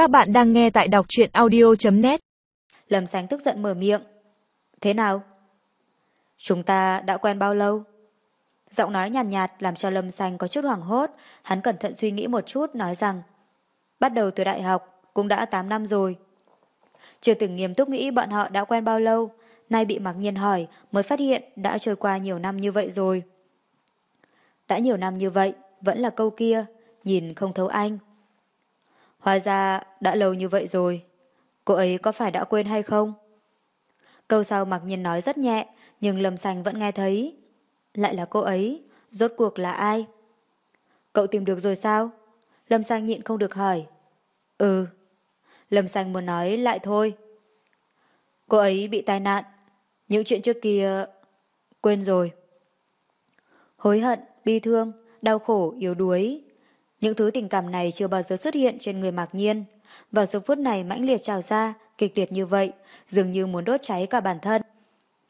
Các bạn đang nghe tại đọc truyện audio.net Lâm Sánh tức giận mở miệng. Thế nào? Chúng ta đã quen bao lâu? Giọng nói nhàn nhạt, nhạt làm cho Lâm Sánh có chút hoảng hốt. Hắn cẩn thận suy nghĩ một chút nói rằng bắt đầu từ đại học cũng đã 8 năm rồi. Chưa từng nghiêm túc nghĩ bọn họ đã quen bao lâu. Nay bị mặc nhiên hỏi mới phát hiện đã trôi qua nhiều năm như vậy rồi. Đã nhiều năm như vậy, vẫn là câu kia, nhìn không thấu anh. Hóa ra đã lâu như vậy rồi. Cô ấy có phải đã quên hay không? Câu sau mặc nhiên nói rất nhẹ, nhưng Lâm Sành vẫn nghe thấy. Lại là cô ấy, rốt cuộc là ai? Cậu tìm được rồi sao? Lâm Sang nhịn không được hỏi. Ừ. Lâm Sang muốn nói lại thôi. Cô ấy bị tai nạn. Những chuyện trước kia... Quên rồi. Hối hận, bi thương, đau khổ, yếu đuối. Những thứ tình cảm này chưa bao giờ xuất hiện trên người mạc nhiên. Vào giờ phút này mãnh liệt trào ra, kịch liệt như vậy, dường như muốn đốt cháy cả bản thân.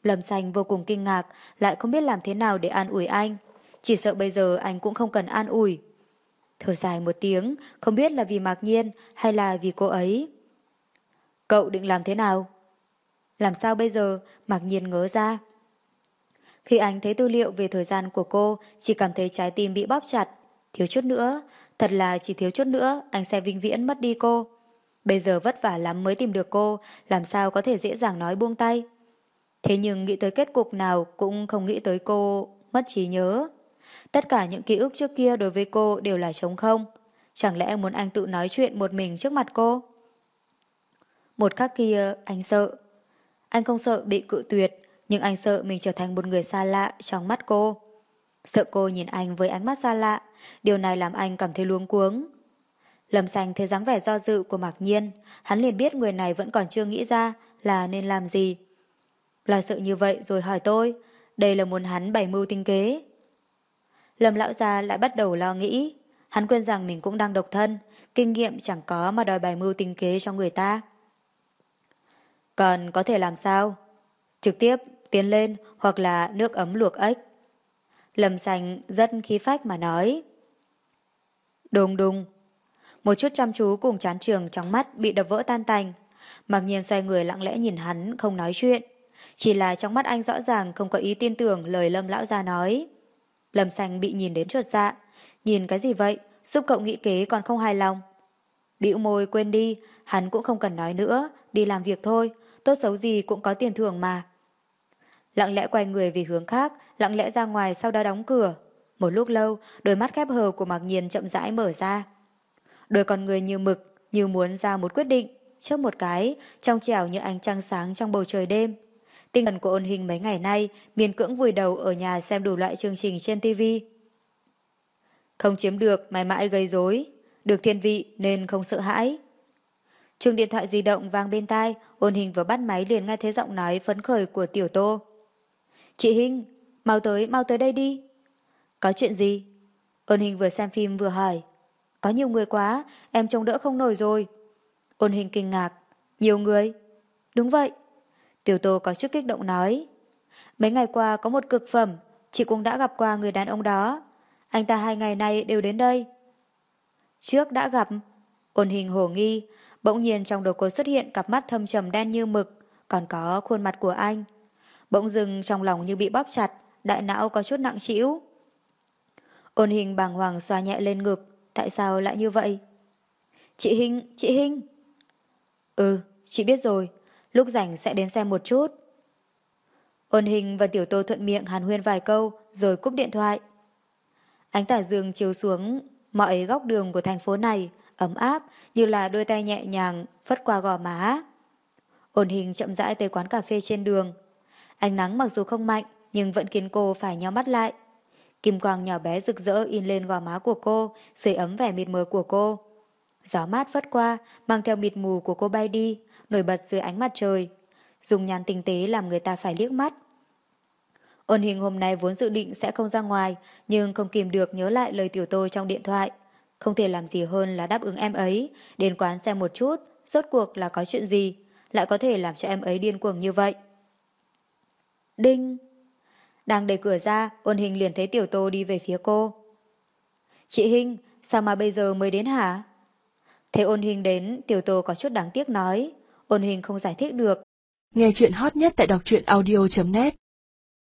Lâm Xanh vô cùng kinh ngạc, lại không biết làm thế nào để an ủi anh. Chỉ sợ bây giờ anh cũng không cần an ủi. Thở dài một tiếng, không biết là vì mạc nhiên hay là vì cô ấy. Cậu định làm thế nào? Làm sao bây giờ? Mạc nhiên ngớ ra. Khi anh thấy tư liệu về thời gian của cô, chỉ cảm thấy trái tim bị bóp chặt. Thiếu chút nữa, thật là chỉ thiếu chút nữa, anh sẽ vinh viễn mất đi cô. Bây giờ vất vả lắm mới tìm được cô, làm sao có thể dễ dàng nói buông tay. Thế nhưng nghĩ tới kết cục nào cũng không nghĩ tới cô mất trí nhớ. Tất cả những ký ức trước kia đối với cô đều là trống không. Chẳng lẽ muốn anh tự nói chuyện một mình trước mặt cô? Một khắc kia anh sợ. Anh không sợ bị cự tuyệt, nhưng anh sợ mình trở thành một người xa lạ trong mắt cô. Sợ cô nhìn anh với ánh mắt xa lạ, điều này làm anh cảm thấy luống cuống. Lâm Sành thấy dáng vẻ do dự của Mạc Nhiên, hắn liền biết người này vẫn còn chưa nghĩ ra là nên làm gì. Là sợ như vậy rồi hỏi tôi, đây là muốn hắn bày mưu tinh kế. Lâm lão gia lại bắt đầu lo nghĩ, hắn quên rằng mình cũng đang độc thân, kinh nghiệm chẳng có mà đòi bày mưu tinh kế cho người ta. Còn có thể làm sao? Trực tiếp tiến lên hoặc là nước ấm luộc ếch. Lâm Sành rất khí phách mà nói. Đùng đùng. Một chút chăm chú cùng chán trường trong mắt bị đập vỡ tan tành. Mặc nhiên xoay người lặng lẽ nhìn hắn không nói chuyện. Chỉ là trong mắt anh rõ ràng không có ý tin tưởng lời Lâm lão gia nói. Lâm Sành bị nhìn đến chuột dạ. Nhìn cái gì vậy? Giúp cậu nghĩ kế còn không hài lòng. Bĩu môi quên đi, hắn cũng không cần nói nữa, đi làm việc thôi, tốt xấu gì cũng có tiền thưởng mà lặng lẽ quay người về hướng khác, lặng lẽ ra ngoài sau đó đóng cửa. Một lúc lâu, đôi mắt khép hờ của Mạc Nhiên chậm rãi mở ra. Đôi con người như mực, như muốn ra một quyết định, trước một cái, trong trẻo như ánh trăng sáng trong bầu trời đêm. Tinh thần của ôn hình mấy ngày nay miền cưỡng vùi đầu ở nhà xem đủ loại chương trình trên TV. Không chiếm được, mãi mãi gây rối được thiên vị nên không sợ hãi. Chuông điện thoại di động vang bên tai, ôn hình vừa bắt máy liền nghe thấy giọng nói phấn khởi của tiểu tô. Chị Hinh, mau tới, mau tới đây đi. Có chuyện gì? Ôn hình vừa xem phim vừa hỏi. Có nhiều người quá, em trông đỡ không nổi rồi. Ôn hình kinh ngạc. Nhiều người? Đúng vậy. Tiểu Tô có chút kích động nói. Mấy ngày qua có một cực phẩm, chị cũng đã gặp qua người đàn ông đó. Anh ta hai ngày nay đều đến đây. Trước đã gặp. Ôn hình hồ nghi, bỗng nhiên trong đầu cô xuất hiện cặp mắt thâm trầm đen như mực, còn có khuôn mặt của anh. Bỗng dưng trong lòng như bị bóp chặt, đại não có chút nặng trĩu. Ôn hình bàng hoàng xoa nhẹ lên ngực, tại sao lại như vậy? Chị Hinh, chị Hinh. Ừ, chị biết rồi, lúc rảnh sẽ đến xem một chút. Ôn hình và tiểu tô thuận miệng hàn huyên vài câu rồi cúp điện thoại. Ánh tả dương chiếu xuống mọi góc đường của thành phố này, ấm áp như là đôi tay nhẹ nhàng phất qua gò má. Ôn hình chậm rãi tới quán cà phê trên đường, Ánh nắng mặc dù không mạnh, nhưng vẫn khiến cô phải nhau mắt lại. Kim quang nhỏ bé rực rỡ in lên gò má của cô, sưởi ấm vẻ mịt mờ của cô. Gió mát vất qua, mang theo mịt mù của cô bay đi, nổi bật dưới ánh mặt trời. Dùng nhàn tinh tế làm người ta phải liếc mắt. Ôn hình hôm nay vốn dự định sẽ không ra ngoài, nhưng không kìm được nhớ lại lời tiểu tôi trong điện thoại. Không thể làm gì hơn là đáp ứng em ấy, đến quán xem một chút, rốt cuộc là có chuyện gì, lại có thể làm cho em ấy điên cuồng như vậy. Đinh! Đang đẩy cửa ra, ôn hình liền thấy tiểu tô đi về phía cô. Chị Hinh, sao mà bây giờ mới đến hả? Thế ôn hình đến, tiểu tô có chút đáng tiếc nói. Ôn hình không giải thích được. Nghe chuyện hot nhất tại đọc truyện audio.net